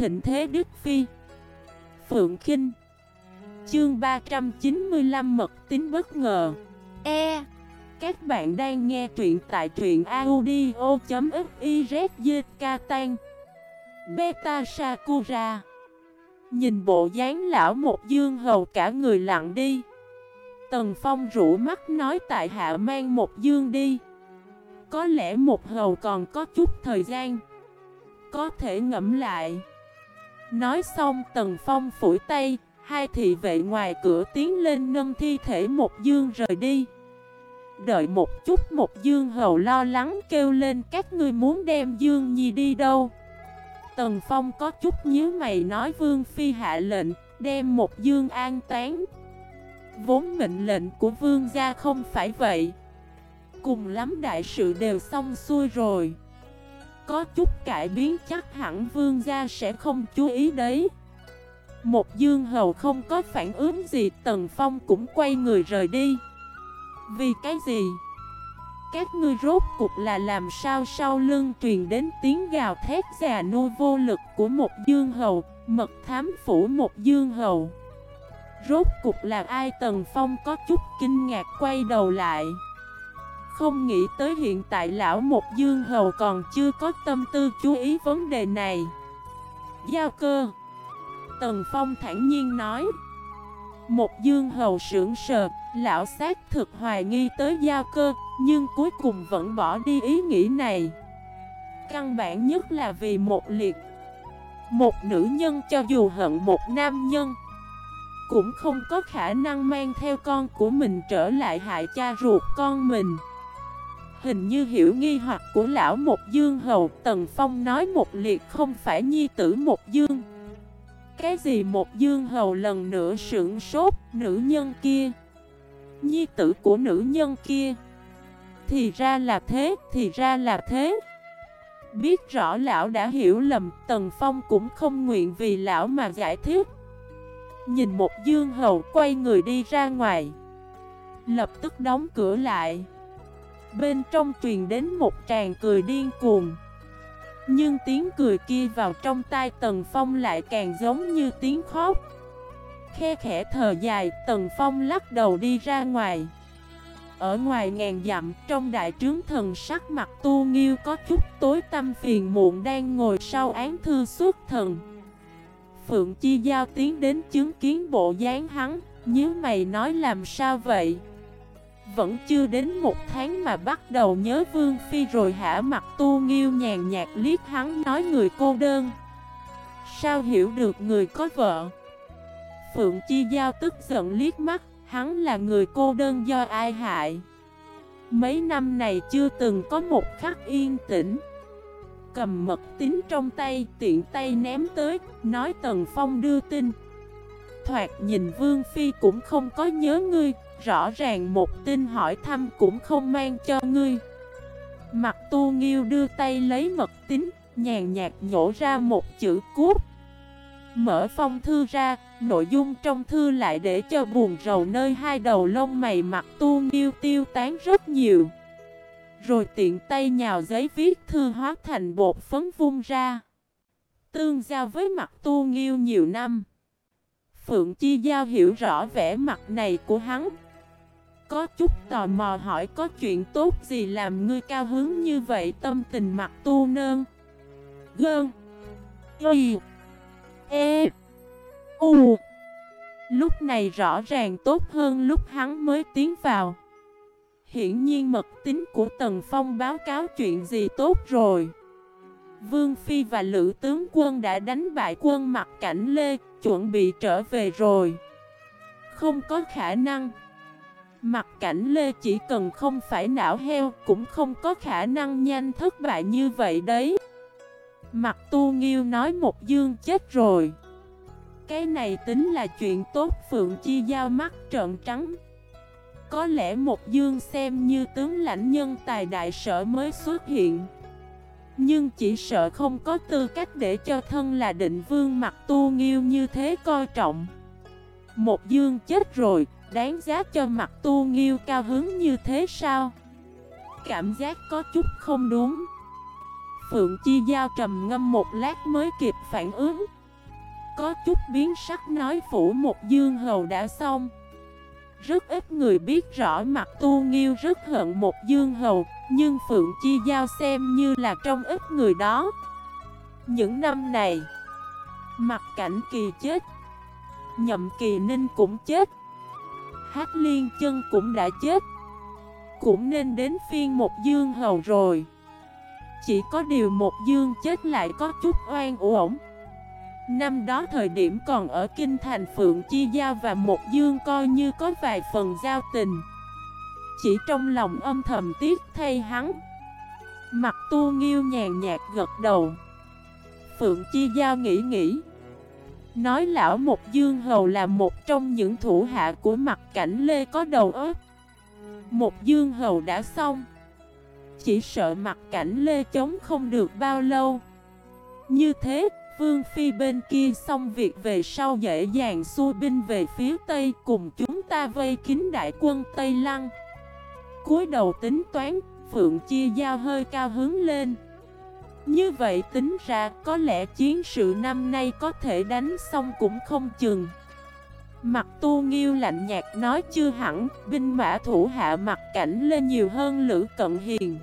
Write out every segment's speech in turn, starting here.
thịnh thế Đức Phi. Phượng Kinh. Chương 395 Mật tính bất ngờ. E. Các bạn đang nghe truyện tại truyện audio.xyz Tan. Beta Sakura. Nhìn bộ dáng lão một dương hầu cả người lặng đi. Tần Phong rủ mắt nói tại hạ mang một dương đi. Có lẽ một hầu còn có chút thời gian. Có thể ngẫm lại. Nói xong, Tần Phong phủi tay, Hai thị vệ ngoài cửa tiến lên nâng thi thể một dương rời đi. Đợi một chút, một dương hầu lo lắng kêu lên, các ngươi muốn đem dương nhi đi đâu? Tần Phong có chút nhớ mày nói, Vương Phi hạ lệnh, đem một dương an tán Vốn mệnh lệnh của vương gia không phải vậy. Cùng lắm đại sự đều xong xuôi rồi. Có chút cải biến chắc hẳn vương gia sẽ không chú ý đấy. Một dương hầu không có phản ứng gì, Tần Phong cũng quay người rời đi. Vì cái gì? Các ngươi rốt cục là làm sao sau lưng truyền đến tiếng gào thét già nô vô lực của một dương hầu, Mật thám phủ một dương hầu? Rốt cục là ai? Tần Phong có chút kinh ngạc quay đầu lại. Không nghĩ tới hiện tại lão một dương hầu còn chưa có tâm tư chú ý vấn đề này. Giao cơ. Tần Phong thản nhiên nói. Một dương hầu sưởng sờ, Lão xác thực hoài nghi tới giao cơ, Nhưng cuối cùng vẫn bỏ đi ý nghĩ này. Căn bản nhất là vì một liệt. Một nữ nhân cho dù hận một nam nhân, cũng không có khả năng mang theo con của mình trở lại hại cha ruột con mình. Hình như hiểu nghi hoặc của lão một dương hầu Tần Phong nói một liệt không phải nhi tử một dương. Cái gì một dương hầu lần nữa sưởng sốt nữ nhân kia? Nhi tử của nữ nhân kia? Thì ra là thế, thì ra là thế. Biết rõ lão đã hiểu lầm Tần Phong cũng không nguyện vì lão mà giải thích. Nhìn một dương hầu quay người đi ra ngoài. Lập tức đóng cửa lại. Bên trong truyền đến một tràng cười điên cuồng. Nhưng tiếng cười kia vào trong tai Tần Phong lại càng giống như tiếng khóc. Khe khẽ thở dài Tần Phong lắc đầu đi ra ngoài. Ở ngoài ngàn dặm trong đại trướng thần sắc mặt tu nghiêu có chút tối tâm phiền muộn đang ngồi sau án thư suốt thần. Phượng Chi Giao tiến đến chứng kiến bộ dáng hắn, nhớ mày nói làm sao vậy? Vẫn chưa đến một tháng mà bắt đầu nhớ Vương Phi rồi hả mặt tu nghiêu nhàn nhạt liếc hắn nói người cô đơn. Sao hiểu được người có vợ? Phượng Chi Giao tức giận liếc mắt, hắn là người cô đơn do ai hại? Mấy năm này chưa từng có một khắc yên tĩnh. Cầm mật tín trong tay, tiện tay ném tới, nói Tần Phong đưa tin Thoạt nhìn Vương Phi cũng không có nhớ ngươi, rõ ràng một tin hỏi thăm cũng không mang cho ngươi. Mặt tu nghiêu đưa tay lấy mật tín, nhàn nhạt nhổ ra một chữ cút Mở phong thư ra, nội dung trong thư lại để cho buồn rầu nơi hai đầu lông mày mặt tu nghiêu tiêu tán rất nhiều. Rồi tiện tay nhào giấy viết thư hóa thành bột phấn vung ra. Tương giao với mặt tu nghiêu nhiều năm. Phượng Chi Giao hiểu rõ vẻ mặt này của hắn có chút tò mò hỏi có chuyện tốt gì làm ngươi cao hứng như vậy, tâm tình mặt tu nơn. Gơn. Y. E. U. Lúc này rõ ràng tốt hơn lúc hắn mới tiến vào. Hiển nhiên mật tính của Tần Phong báo cáo chuyện gì tốt rồi. Vương Phi và Lữ tướng quân đã đánh bại quân mặt cảnh Lê, Chuẩn bị trở về rồi. Không có khả năng. Mặt cảnh Lê chỉ cần không phải não heo Cũng không có khả năng nhanh thất bại như vậy đấy. Mặt tu nghiêu nói một dương chết rồi. Cái này tính là chuyện tốt Phượng Chi giao mắt trợn trắng. Có lẽ một dương xem như tướng lãnh nhân tài đại sở mới xuất hiện. Nhưng chỉ sợ không có tư cách để cho thân là định vương mặt tu nghiêu như thế coi trọng. Một dương chết rồi, đáng giá cho mặt tu nghiêu cao hứng như thế sao? Cảm giác có chút không đúng. Phượng Chi Giao trầm ngâm một lát mới kịp phản ứng. Có chút biến sắc nói phủ một dương hầu đã xong. Rất ít người biết rõ mặt tu nghiêu rất hận một dương hầu, Nhưng Phượng Chi Giao xem như là trong ít người đó. Những năm này, Mặt cảnh kỳ chết, Nhậm kỳ ninh cũng chết. Hát liên chân cũng đã chết. Cũng nên đến phiên một dương hầu rồi. Chỉ có điều một dương chết lại có chút oan uổng. Năm đó thời điểm còn ở Kinh Thành Phượng Chi Giao và một dương coi như có vài phần giao tình. Chỉ trong lòng âm thầm tiếc thay hắn. Mặt tu nghiêu nhàn nhạt gật đầu. Phượng Chi Giao nghĩ nghĩ Nói lão một dương hầu là một trong những thủ hạ của mặt cảnh Lê có đầu óc. Một dương hầu đã xong. Chỉ sợ mặt cảnh Lê chống không được bao lâu. Như thế, Vương Phi bên kia xong việc về sau dễ dàng xua binh về phía Tây Cùng chúng ta vây kín đại quân Tây Lăng. Cúi đầu tính toán, Phượng chia giao hơi cao hướng lên như vậy tính ra có lẽ chiến sự năm nay có thể đánh xong cũng không chừng. Mặt tu nghiêu lạnh nhạt nói chưa hẳn, Binh mã thủ hạ mặt cảnh lên nhiều hơn Lữ Cận Hiền.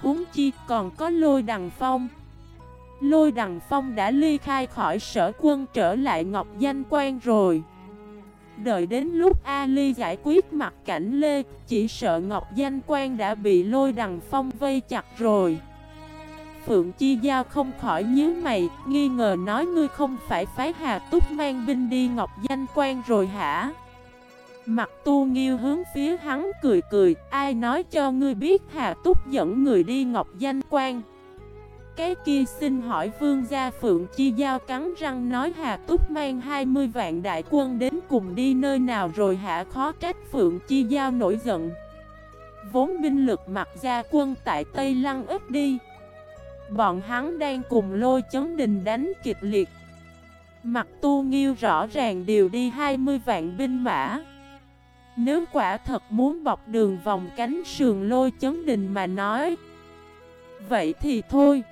Huống chi còn có lôi đằng phong. Lôi đằng phong đã ly khai khỏi sở quân trở lại Ngọc Danh Quan rồi. Đợi đến lúc Ali giải quyết mặt cảnh Lê, Chỉ sợ Ngọc Danh Quan đã bị lôi đằng phong vây chặt rồi. Phượng Chi Giao không khỏi nhíu mày, nghi ngờ nói ngươi không phải phái Hà Túc mang binh đi Ngọc Danh Quan rồi hả? Mặt tu nghiêu hướng phía hắn cười cười, ai nói cho ngươi biết Hà Túc dẫn người đi Ngọc Danh Quan? Cái kia xin hỏi vương gia Phượng Chi Giao cắn răng nói Hà Túc mang 20 vạn đại quân đến cùng đi nơi nào rồi hả khó trách Phượng Chi Giao nổi giận. Vốn binh lực mặt gia quân tại Tây Lăng ít đi. Bọn hắn đang cùng lôi chấn đình đánh kịch liệt. Mặt tu nghiêu rõ ràng đều đi 20 vạn binh mã. Nếu quả thật muốn bọc đường vòng cánh sườn lôi chấn đình mà nói, Vậy thì thôi.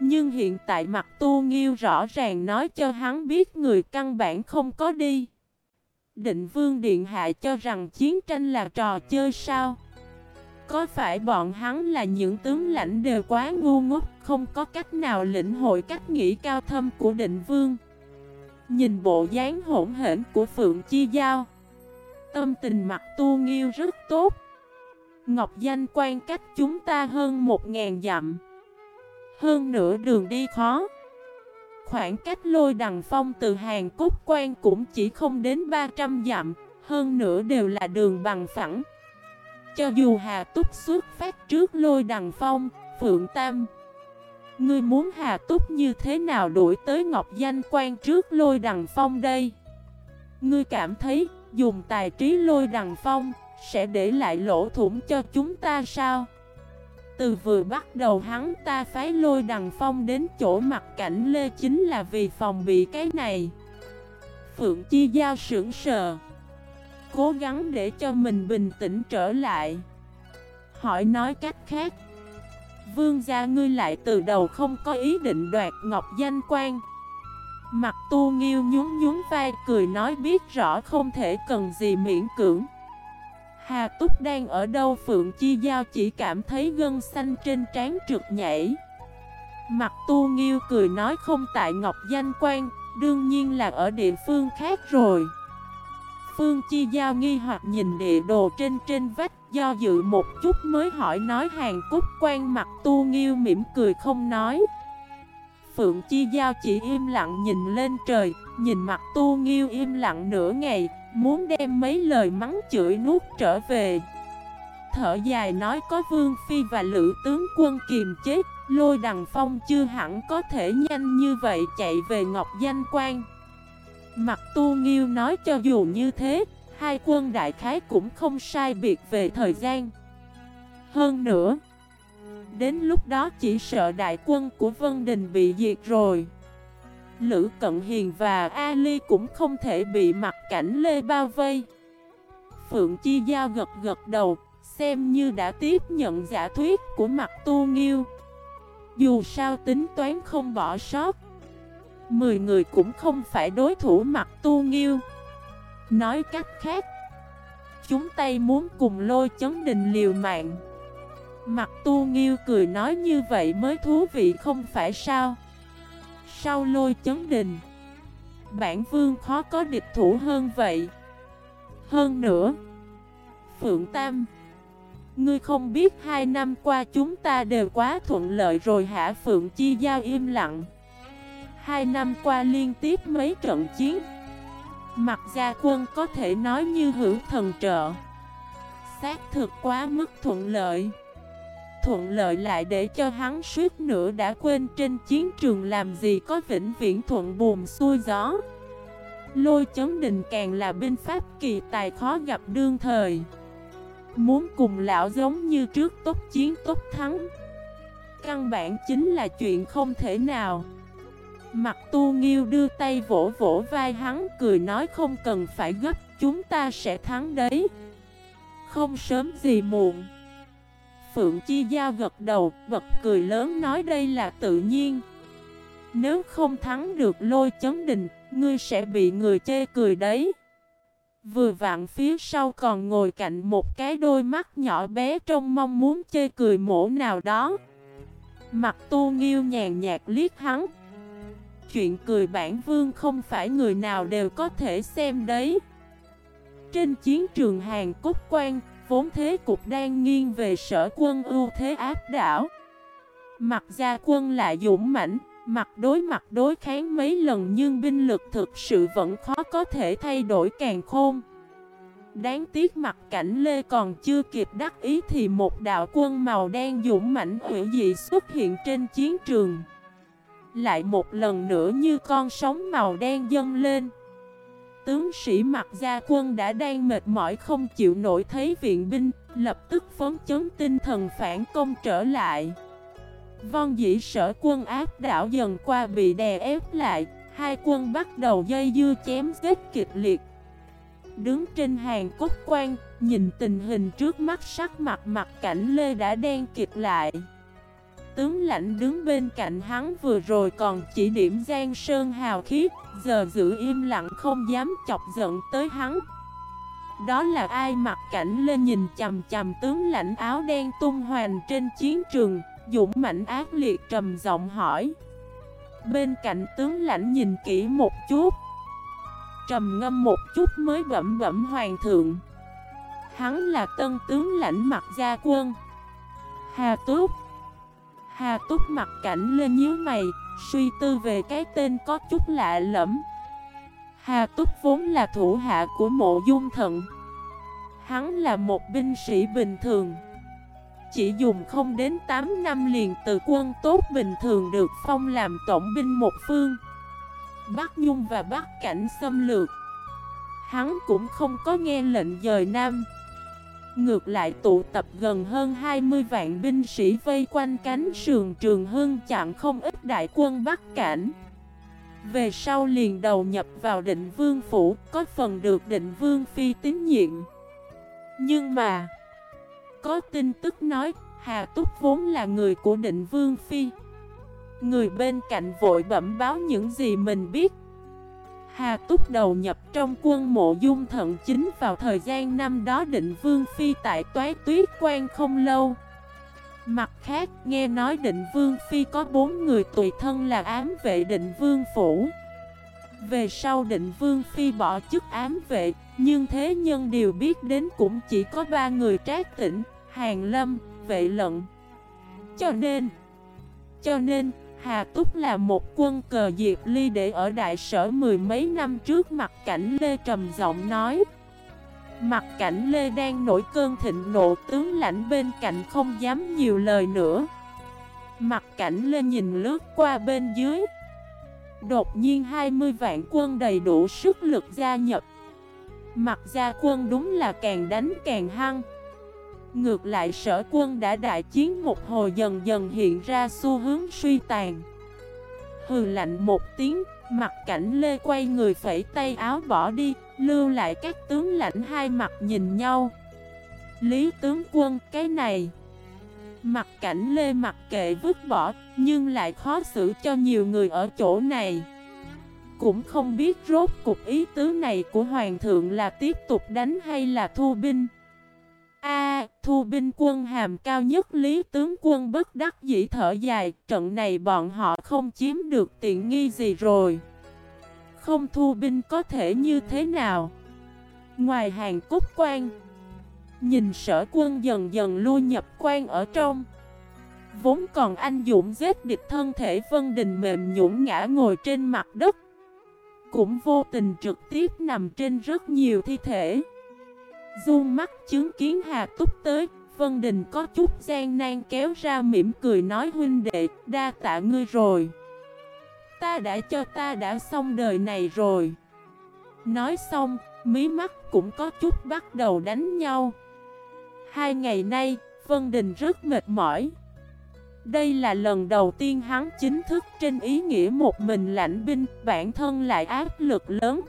Nhưng hiện tại mặt tu nghiêu rõ ràng nói cho hắn biết người căn bản không có đi. Định vương điện hạ cho rằng chiến tranh là trò chơi sao? Có phải bọn hắn là những tướng lãnh đều quá ngu ngốc, Không có cách nào lĩnh hội cách nghĩ cao thâm của định vương? Nhìn bộ dáng hỗn hển của Phượng Chi Giao, Tâm tình mặt tu nghiêu rất tốt. Ngọc danh quan cách chúng ta hơn một ngàn dặm, Hơn nửa đường đi khó. Khoảng cách lôi đằng phong từ Hàn Cúc quan cũng chỉ không đến 300 dặm, Hơn nữa đều là đường bằng phẳng cho dù Hà Túc xuất phát trước lôi đằng phong, Phượng Tam Ngươi muốn Hà Túc như thế nào đuổi tới Ngọc Danh quan trước lôi đằng phong đây? Ngươi cảm thấy dùng tài trí lôi đằng phong sẽ để lại lỗ thủng cho chúng ta sao? Từ vừa bắt đầu hắn ta phái lôi đằng phong đến chỗ mặt cảnh Lê chính là vì phòng bị cái này. Phượng Chi Giao sững sờ. Cố gắng để cho mình bình tĩnh trở lại. Hỏi nói cách khác, Vương gia ngươi lại từ đầu không có ý định đoạt ngọc danh quan. Mặt tu nghiêu nhún nhún vai cười nói biết rõ không thể cần gì miễn cưỡng. Hà Túc đang ở đâu Phượng Chi Giao chỉ cảm thấy gân xanh trên trán trượt nhảy. Mặt tu nghiêu cười nói không tại Ngọc Danh Quan, Đương nhiên là ở địa phương khác rồi. Phương Chi Giao nghi hoặc nhìn địa đồ trên trên vách, Do dự một chút mới hỏi nói hàng cúc quan mặt tu nghiêu mỉm cười không nói. Phượng Chi Giao chỉ im lặng nhìn lên trời, Nhìn mặt tu nghiêu im lặng nửa ngày, Muốn đem mấy lời mắng chửi nuốt trở về. Thở dài nói có Vương Phi và Lữ tướng quân kiềm chết Lôi đằng phong chưa hẳn có thể nhanh như vậy chạy về Ngọc Danh Quan. Mặt tu nghiêu nói cho dù như thế, hai quân đại khái cũng không sai biệt về thời gian. Hơn nữa, đến lúc đó chỉ sợ đại quân của Vân Đình bị diệt rồi. Lữ Cận Hiền và Ali cũng không thể bị mặt cảnh Lê bao vây. Phượng Chi Giao gật gật đầu, xem như đã tiếp nhận giả thuyết của mặt tu nghiêu. Dù sao tính toán không bỏ sót Mười người cũng không phải đối thủ mặt tu nghiêu. Nói cách khác, Chúng tay muốn cùng lôi chấn đình liều mạng. Mặt tu nghiêu cười nói như vậy mới thú vị không phải sao? Sau lôi chấn đình, Bản vương khó có địch thủ hơn vậy. Hơn nữa, Phượng Tam, Ngươi không biết hai năm qua chúng ta đều quá thuận lợi rồi hả Phượng Chi Giao im lặng? Hai năm qua liên tiếp mấy trận chiến. Mặt gia quân có thể nói như hữu thần trợ. Xác thực quá mức thuận lợi. Thuận lợi lại để cho hắn suýt nữa đã quên trên chiến trường làm gì có vĩnh viễn thuận buồm xuôi gió. Lôi chấn đình càng là binh pháp kỳ tài khó gặp đương thời. Muốn cùng lão giống như trước tốt chiến tốt thắng. Căn bản chính là chuyện không thể nào. Mặt tu nghiêu đưa tay vỗ vỗ vai hắn cười nói không cần phải gấp Chúng ta sẽ thắng đấy. Không sớm gì muộn. Phượng Chi Giao gật đầu, bật cười lớn nói đây là tự nhiên. Nếu không thắng được lôi chấn đình, ngươi sẽ bị người chê cười đấy. Vừa vặn phía sau còn ngồi cạnh một cái đôi mắt nhỏ bé trông mong muốn chê cười mổ nào đó. Mặt tu nghiêu nhàn nhạt liếc hắn Chuyện cười bản vương không phải người nào đều có thể xem đấy. Trên chiến trường Hàn Cốt Quan, Vốn thế cục đang nghiêng về sở quân ưu thế áp đảo. Mặt gia quân lại dũng mãnh, Mặt đối mặt đối kháng mấy lần nhưng binh lực thực sự vẫn khó có thể thay đổi càng khôn. Đáng tiếc mặt cảnh Lê còn chưa kịp đắc ý thì một đạo quân màu đen dũng mãnh hữu dị xuất hiện trên chiến trường. Lại một lần nữa như con sóng màu đen dâng lên. Tướng sĩ mặt gia quân đã đang mệt mỏi không chịu nổi thấy viện binh, Lập tức phấn chấn tinh thần phản công trở lại. Vong dĩ sở quân áp đảo dần qua bị đè ép lại, Hai quân bắt đầu dây dưa chém giết kịch liệt. Đứng trên hàng cốt quan, Nhìn tình hình trước mắt sắc mặt mặt cảnh Lê đã đen kịch lại. Tướng lãnh đứng bên cạnh hắn vừa rồi còn chỉ điểm Giang Sơn hào khiếp, Giờ giữ im lặng không dám chọc giận tới hắn. Đó là ai mặt cảnh lên nhìn chầm chầm tướng lãnh áo đen tung hoành trên chiến trường Dũng mạnh ác liệt trầm giọng hỏi. Bên cạnh tướng lãnh nhìn kỹ một chút. Trầm ngâm một chút mới bẩm bẩm hoàng thượng. Hắn là tân tướng lãnh mặt gia quân. Hà Túc Hà Túc mặt cảnh lên nhíu mày, Suy tư về cái tên có chút lạ lẫm. Hà Túc vốn là thủ hạ của mộ dung thận Hắn là một binh sĩ bình thường. Chỉ dùng không đến 8 năm liền từ quân tốt bình thường được phong làm tổng binh một phương. Bắc Nhung và Bắc Cảnh xâm lược. Hắn cũng không có nghe lệnh dời Nam. Ngược lại tụ tập gần hơn 20 vạn binh sĩ vây quanh cánh sườn trường hưng chặn không ít đại quân Bắc Cảnh. Về sau liền đầu nhập vào định vương phủ, Có phần được định vương phi tín nhiệm. Nhưng mà, Có tin tức nói, Hà Túc vốn là người của định vương phi. Người bên cạnh vội bẩm báo những gì mình biết. Hà Túc đầu nhập trong quân mộ dung thận chính vào thời gian năm đó định vương phi tại toái tuyết quan không lâu. Mặt khác nghe nói định vương phi có bốn người tùy thân là ám vệ định vương phủ. Về sau định vương phi bỏ chức ám vệ Nhưng thế nhân đều biết đến cũng chỉ có ba người trác tỉnh Hàng lâm, vệ lận. Cho nên Cho nên Hà Túc là một quân cờ diệp ly để ở đại sở mười mấy năm trước, mặt cảnh Lê trầm giọng nói. Mặt cảnh Lê đang nổi cơn thịnh nộ, tướng lãnh bên cạnh không dám nhiều lời nữa. Mặt cảnh Lê nhìn lướt qua bên dưới. Đột nhiên 20 vạn quân đầy đủ sức lực gia nhập. Mặt gia quân đúng là càng đánh càng hăng. Ngược lại sở quân đã đại chiến một hồi dần dần hiện ra xu hướng suy tàn. Hừ lạnh một tiếng, mặt cảnh lê quay người phẩy tay áo bỏ đi Lưu lại các tướng lãnh hai mặt nhìn nhau. Lý tướng quân cái này. Mặt cảnh lê mặc kệ vứt bỏ Nhưng lại khó xử cho nhiều người ở chỗ này. Cũng không biết rốt cục ý tứ này của Hoàng thượng là tiếp tục đánh hay là thu binh. A, thu binh quân hàm cao nhất Lý tướng quân bất đắc dĩ thở dài, trận này bọn họ không chiếm được tiện nghi gì rồi. Không thu binh có thể như thế nào? Ngoài hàng cốt quan, nhìn sở quân dần dần lui nhập quan ở trong. Vốn còn anh dũng giết địch thân thể Vân Đình mềm nhũn ngã ngồi trên mặt đất. Cũng vô tình trực tiếp nằm trên rất nhiều thi thể. Dung mắt chứng kiến Hà Túc tới, Vân Đình có chút gian nan kéo ra mỉm cười nói huynh đệ, đa tạ ngươi rồi. Ta đã cho ta đã xong đời này rồi. Nói xong, mí mắt cũng có chút bắt đầu đánh nhau. Hai ngày nay, Vân Đình rất mệt mỏi. Đây là lần đầu tiên hắn chính thức trên ý nghĩa một mình lãnh binh, bản thân lại áp lực lớn.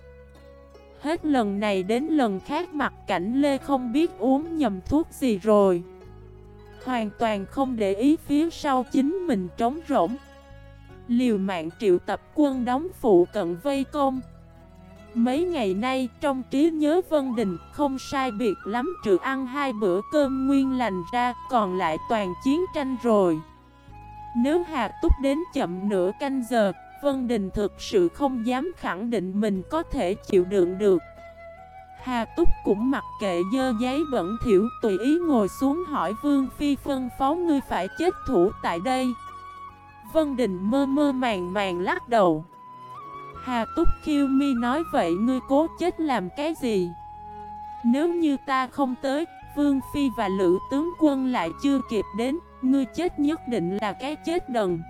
Hết lần này đến lần khác mặt cảnh Lê không biết uống nhầm thuốc gì rồi. Hoàn toàn không để ý phía sau chính mình trống rỗng. Liều mạng triệu tập quân đóng phụ cận vây công. Mấy ngày nay trong trí nhớ Vân Đình không sai biệt lắm trừ ăn hai bữa cơm nguyên lành ra còn lại toàn chiến tranh rồi. Nếu Hà Túc đến chậm nửa canh giờ, Vân Đình thực sự không dám khẳng định mình có thể chịu đựng được. Hà Túc cũng mặc kệ dơ giấy bẩn thiểu tùy ý ngồi xuống hỏi Vương Phi phân phó ngươi phải chết thủ tại đây. Vân Đình mơ mơ màng màng lắc đầu. Hà Túc khiêu mi nói vậy ngươi cố chết làm cái gì? Nếu như ta không tới, Vương Phi và Lữ tướng quân lại chưa kịp đến, ngươi chết nhất định là cái chết đần.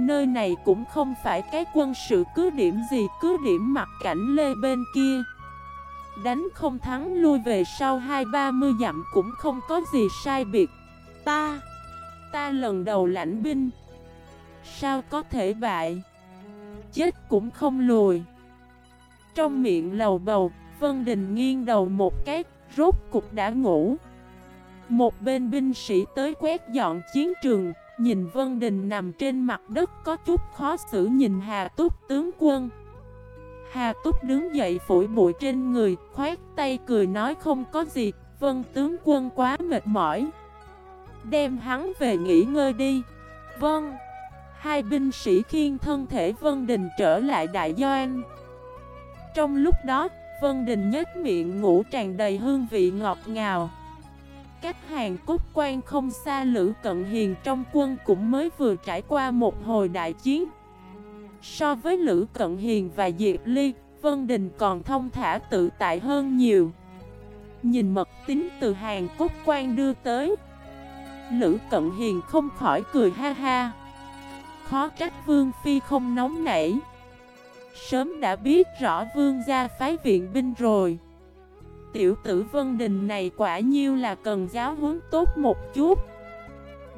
Nơi này cũng không phải cái quân sự cứ điểm gì, cứ điểm mặt cảnh lê bên kia. Đánh không thắng lui về sau hai ba mươi dặm cũng không có gì sai biệt. Ta, ta lần đầu lãnh binh. Sao có thể bại? Chết cũng không lùi. Trong miệng lầu bầu, Vân Đình nghiêng đầu một cái, rốt cục đã ngủ. Một bên binh sĩ tới quét dọn chiến trường, nhìn Vân Đình nằm trên mặt đất có chút khó xử nhìn Hà Túc tướng quân. Hà Túc đứng dậy phủi bụi trên người, khoát tay cười nói không có gì, Vân tướng quân quá mệt mỏi. Đem hắn về nghỉ ngơi đi. Vâng. Hai binh sĩ khiên thân thể Vân Đình trở lại Đại Doan. Trong lúc đó, Vân Đình nhếch miệng ngủ tràn đầy hương vị ngọt ngào. Cách hàng cốt quan không xa Lữ Cận Hiền trong quân cũng mới vừa trải qua một hồi đại chiến. So với Lữ Cận Hiền và Diệp Ly, Vân Đình còn thông thả tự tại hơn nhiều. Nhìn mật tính từ hàng cốt quan đưa tới. Lữ Cận Hiền không khỏi cười ha ha. Khó trách Vương Phi không nóng nảy. Sớm đã biết rõ Vương gia phái viện binh rồi. Tiểu tử Vân Đình này quả nhiêu là cần giáo huấn tốt một chút.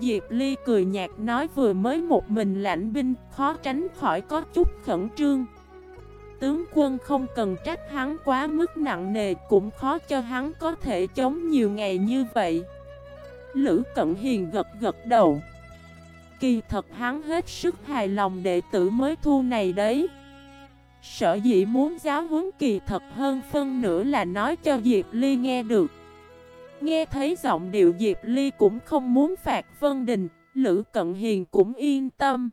Diệp Ly cười nhạt nói vừa mới một mình lãnh binh, Khó tránh khỏi có chút khẩn trương. Tướng quân không cần trách hắn quá mức nặng nề, Cũng khó cho hắn có thể chống nhiều ngày như vậy. Lữ Cận Hiền gật gật đầu. Kỳ thật hắn hết sức hài lòng đệ tử mới thu này đấy. Sở dĩ muốn giáo huấn kỳ thật hơn phân nữa là nói cho Diệp Ly nghe được. Nghe thấy giọng điệu Diệp Ly cũng không muốn phạt Vân Đình, Lữ Cận Hiền cũng yên tâm.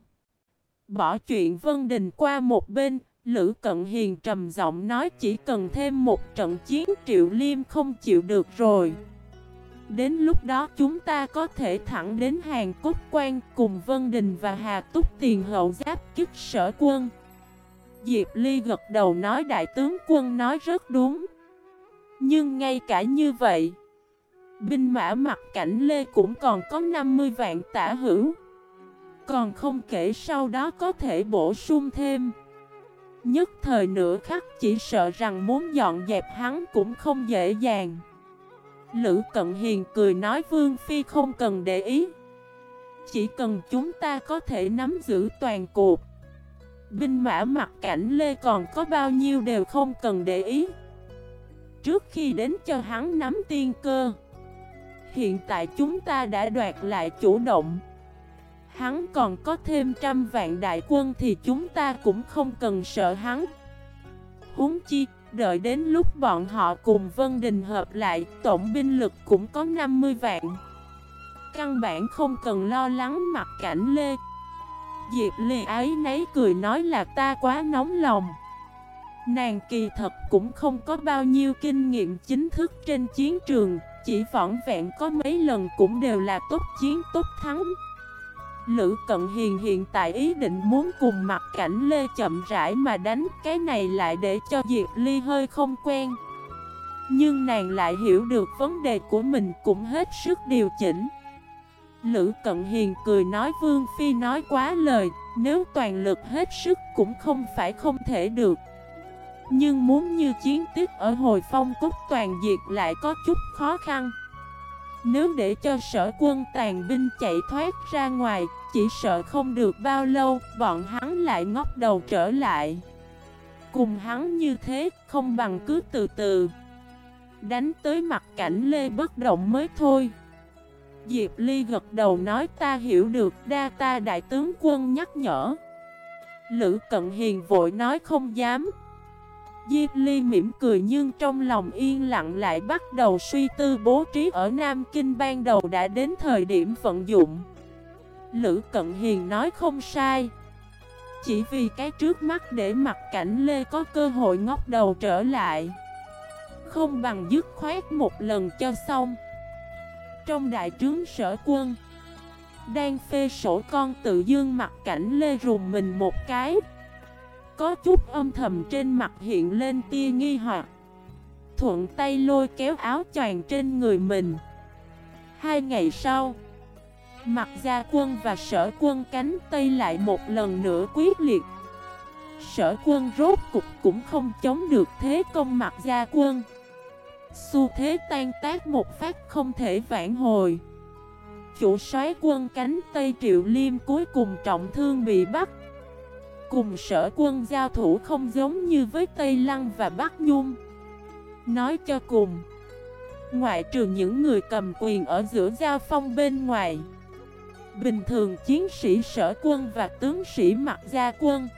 Bỏ chuyện Vân Đình qua một bên, Lữ Cận Hiền trầm giọng nói chỉ cần thêm một trận chiến triệu liêm không chịu được rồi. Đến lúc đó chúng ta có thể thẳng đến hàng cốt quan cùng Vân Đình và Hà Túc tiền hậu giáp kích sở quân. Diệp Ly gật đầu nói đại tướng quân nói rất đúng. Nhưng ngay cả như vậy, Binh mã mặt cảnh Lê cũng còn có 50 vạn tả hữu. Còn không kể sau đó có thể bổ sung thêm. Nhất thời nửa khắc chỉ sợ rằng muốn dọn dẹp hắn cũng không dễ dàng. Lữ Cận Hiền cười nói Vương Phi không cần để ý. Chỉ cần chúng ta có thể nắm giữ toàn cuộc Binh mã mặt cảnh Lê còn có bao nhiêu đều không cần để ý. Trước khi đến cho hắn nắm tiên cơ Hiện tại chúng ta đã đoạt lại chủ động. Hắn còn có thêm trăm vạn đại quân thì chúng ta cũng không cần sợ hắn. Huống chi, đợi đến lúc bọn họ cùng Vân Đình hợp lại Tổng binh lực cũng có 50 vạn. Căn bản không cần lo lắng mặt cảnh Lê Diệp Ly ấy nấy cười nói là ta quá nóng lòng. Nàng kỳ thật cũng không có bao nhiêu kinh nghiệm chính thức trên chiến trường, Chỉ vỏn vẹn có mấy lần cũng đều là tốt chiến tốt thắng. Lữ Cận Hiền hiện tại ý định muốn cùng mặt cảnh Lê chậm rãi mà đánh, Cái này lại để cho Diệp Ly hơi không quen. Nhưng nàng lại hiểu được vấn đề của mình cũng hết sức điều chỉnh. Lữ Cận Hiền cười nói, Vương Phi nói quá lời, Nếu toàn lực hết sức cũng không phải không thể được. Nhưng muốn như chiến tích ở hồi phong cúc toàn diệt lại có chút khó khăn. Nếu để cho sở quân tàn binh chạy thoát ra ngoài, Chỉ sợ không được bao lâu, Bọn hắn lại ngóc đầu trở lại. Cùng hắn như thế, Không bằng cứ từ từ. Đánh tới mặt cảnh Lê bất động mới thôi. Diệp Ly gật đầu nói, ta hiểu được. Đa ta đại tướng quân nhắc nhở. Lữ Cận Hiền vội nói, không dám. Diệp Ly mỉm cười nhưng trong lòng yên lặng lại bắt đầu suy tư bố trí ở Nam Kinh ban đầu đã đến thời điểm vận dụng. Lữ Cận Hiền nói, không sai. Chỉ vì cái trước mắt để mặt cảnh Lê có cơ hội ngóc đầu trở lại. Không bằng dứt khoát một lần cho xong trong đại trướng sở quân. Đang phê sổ con tự dương mặt cảnh lê rùng mình một cái. Có chút âm thầm trên mặt hiện lên tia nghi hoặc. Thuận tay lôi kéo áo choàng trên người mình. Hai ngày sau, Mặt gia quân và sở quân cánh Tây lại một lần nữa quyết liệt. Sở quân rốt cục cũng không chống được thế công mặt gia quân. Xu thế tan tác một phát không thể vãn hồi. Chủ soái quân cánh Tây Triệu Liêm cuối cùng trọng thương bị bắt. Cùng sở quân giao thủ không giống như với Tây Lăng và Bắc Nhung. Nói cho cùng, Ngoại trừ những người cầm quyền ở giữa giao phong bên ngoài, Bình thường chiến sĩ sở quân và tướng sĩ mặc gia quân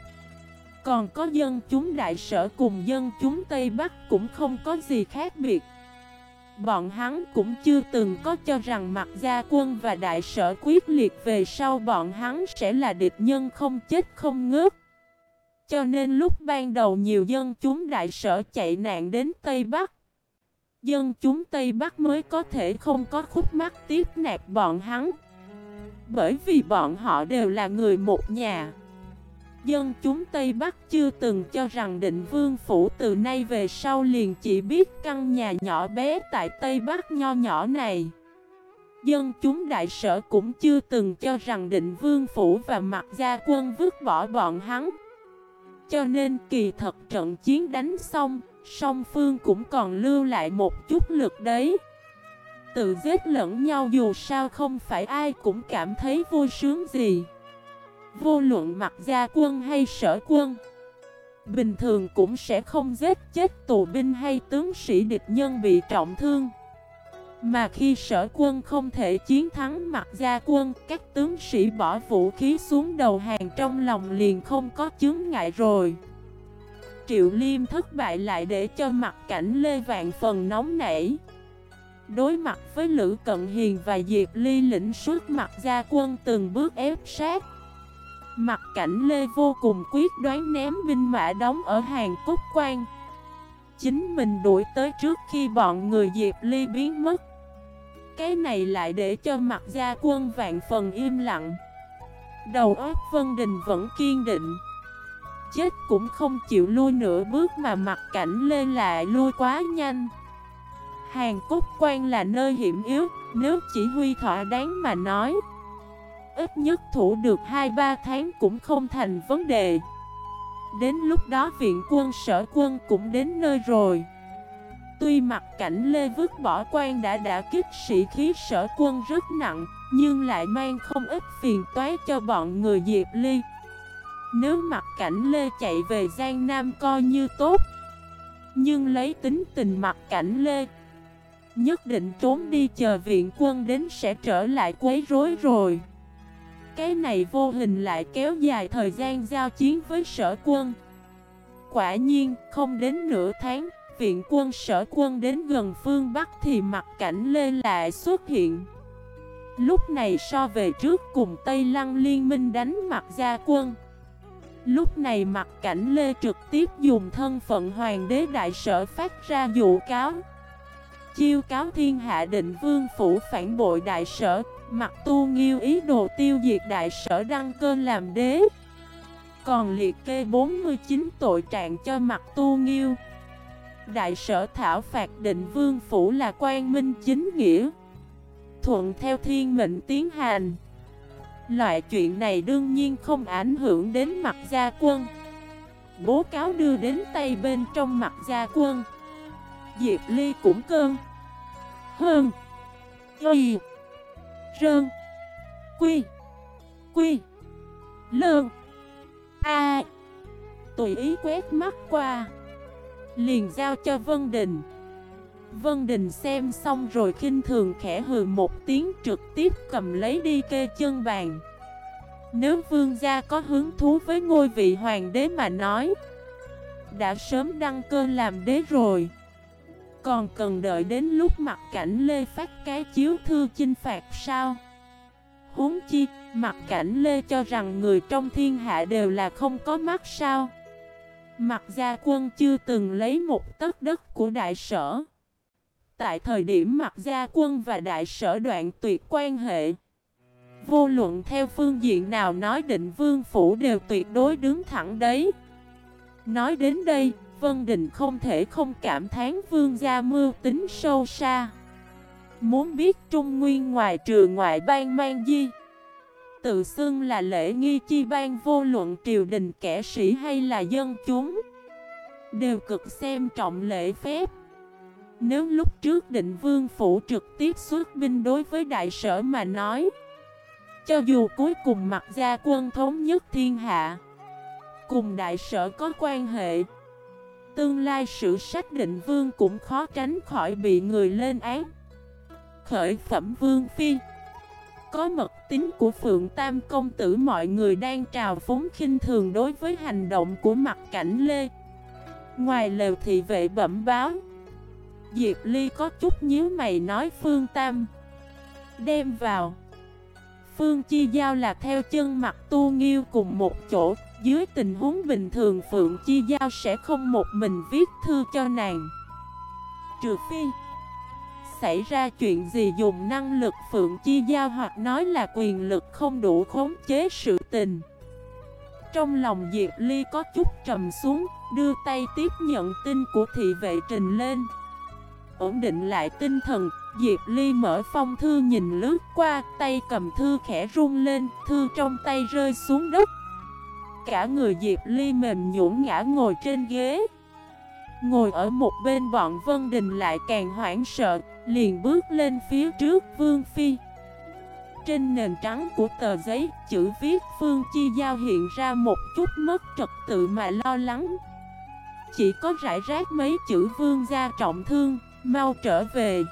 còn có dân chúng đại sở cùng dân chúng Tây Bắc cũng không có gì khác biệt. Bọn hắn cũng chưa từng có cho rằng mặt gia quân và đại sở quyết liệt về sau bọn hắn sẽ là địch nhân không chết không ngớt. Cho nên lúc ban đầu nhiều dân chúng đại sở chạy nạn đến Tây Bắc, Dân chúng Tây Bắc mới có thể không có khúc mắc tiếp nạt bọn hắn. Bởi vì bọn họ đều là người một nhà. Dân chúng Tây Bắc chưa từng cho rằng định vương phủ từ nay về sau liền chỉ biết căn nhà nhỏ bé tại Tây Bắc nho nhỏ này. Dân chúng đại sở cũng chưa từng cho rằng định vương phủ và mặt gia quân vứt bỏ bọn hắn. Cho nên kỳ thật trận chiến đánh xong, song phương cũng còn lưu lại một chút lực đấy. Tự giết lẫn nhau dù sao không phải ai cũng cảm thấy vui sướng gì. Vô luận mặt gia quân hay sở quân, Bình thường cũng sẽ không giết chết tù binh hay tướng sĩ địch nhân bị trọng thương. Mà khi sở quân không thể chiến thắng mặt gia quân, Các tướng sĩ bỏ vũ khí xuống đầu hàng trong lòng liền không có chứng ngại rồi. Triệu Liêm thất bại lại để cho mặt cảnh Lê Vạn phần nóng nảy. Đối mặt với Lữ Cận Hiền và Diệp Ly lĩnh suốt mặt gia quân từng bước ép sát Mặt cảnh Lê vô cùng quyết đoán ném binh mã đóng ở hàng cốt quan. Chính mình đuổi tới trước khi bọn người Diệp Ly biến mất. Cái này lại để cho mặt gia quân vạn phần im lặng. Đầu óc Vân Đình vẫn kiên định. Chết cũng không chịu lui nửa bước mà mặt cảnh lê lại lui quá nhanh. Hàng cốt quan là nơi hiểm yếu, Nếu chỉ huy thỏa đáng mà nói Ít nhất thủ được 2-3 tháng cũng không thành vấn đề. Đến lúc đó viện quân, sở quân cũng đến nơi rồi. Tuy mặt cảnh Lê vứt bỏ quan đã đã kích sĩ khí sở quân rất nặng, Nhưng lại mang không ít phiền toái cho bọn người Diệp Ly. Nếu mặt cảnh Lê chạy về Giang Nam coi như tốt, Nhưng lấy tính tình mặt cảnh Lê, Nhất định trốn đi chờ viện quân đến sẽ trở lại quấy rối rồi cái này vô hình lại kéo dài thời gian giao chiến với sở quân. Quả nhiên, không đến nửa tháng, viện quân sở quân đến gần phương Bắc thì mặt cảnh Lê lại xuất hiện. Lúc này so về trước cùng Tây Lăng liên minh đánh mặt gia quân. Lúc này mặt cảnh Lê trực tiếp dùng thân phận hoàng đế đại sở phát ra dụ cáo. Chiêu cáo thiên hạ định vương phủ phản bội đại sở, mặt tu nghiêu ý đồ tiêu diệt đại sở đăng cơ làm đế. Còn liệt kê 49 tội trạng cho mặt tu nghiêu. Đại sở thảo phạt định vương phủ là quan minh chính nghĩa. Thuận theo thiên mệnh tiến hành. Loại chuyện này đương nhiên không ảnh hưởng đến mặt gia quân. Bố cáo đưa đến tay bên trong mặt gia quân. Diệp Ly cũng cơn Hơn Y Rơn. Quy. Quy. Lơn. A. Tùy ý quét mắt qua. Liền giao cho Vân Đình. Vân Đình xem xong rồi khinh thường khẽ hừ một tiếng trực tiếp cầm lấy đi kê chân bàn. Nếu vương gia có hứng thú với ngôi vị hoàng đế mà nói, Đã sớm đăng cơ làm đế rồi còn cần đợi đến lúc mặt cảnh Lê phát cái chiếu thư chinh phạt sao? Huống chi, mặt cảnh Lê cho rằng người trong thiên hạ đều là không có mắt sao? Mặt gia quân chưa từng lấy một tấc đất của đại sở. Tại thời điểm mặt gia quân và đại sở đoạn tuyệt quan hệ. Vô luận theo phương diện nào nói định vương phủ đều tuyệt đối đứng thẳng đấy. Nói đến đây, Vân Đình không thể không cảm thán vương gia mưu tính sâu xa. Muốn biết Trung Nguyên ngoài trừ ngoại bang mang di, Tự xưng là lễ nghi chi ban vô luận triều đình kẻ sĩ hay là dân chúng, Đều cực xem trọng lễ phép. Nếu lúc trước định vương phủ trực tiếp xuất binh đối với đại sở mà nói, Cho dù cuối cùng mặt gia quân thống nhất thiên hạ, Cùng đại sở có quan hệ Tương lai sự xác định vương cũng khó tránh khỏi bị người lên án. Khởi phẩm vương phi. Có mật tính của Phượng Tam Công Tử, mọi người đang trào phúng khinh thường đối với hành động của mặt cảnh Lê. Ngoài lều thị vệ bẩm báo, Diệp Ly có chút nhíu mày nói Phương Tam. Đem vào. Phương Chi Giao là theo chân mặt tu nghiêu cùng một chỗ dưới tình huống bình thường Phượng Chi Giao sẽ không một mình viết thư cho nàng. Trừ phi, Xảy ra chuyện gì dùng năng lực Phượng Chi Giao hoặc nói là quyền lực không đủ khống chế sự tình. Trong lòng Diệp Ly có chút trầm xuống, Đưa tay tiếp nhận tin của thị vệ trình lên. Ổn định lại tinh thần, Diệp Ly mở phong thư nhìn lướt qua, Tay cầm thư khẽ run lên, Thư trong tay rơi xuống đất. Cả người Diệp Ly mềm nhũn ngã ngồi trên ghế. Ngồi ở một bên bọn Vân Đình lại càng hoảng sợ, Liền bước lên phía trước Vương Phi. Trên nền trắng của tờ giấy, Chữ viết Phương Chi Giao hiện ra một chút mất trật tự mà lo lắng. Chỉ có rải rác mấy chữ vương gia trọng thương, Mau trở về.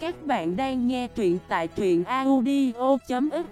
Các bạn đang nghe truyện tại truyện audio.fif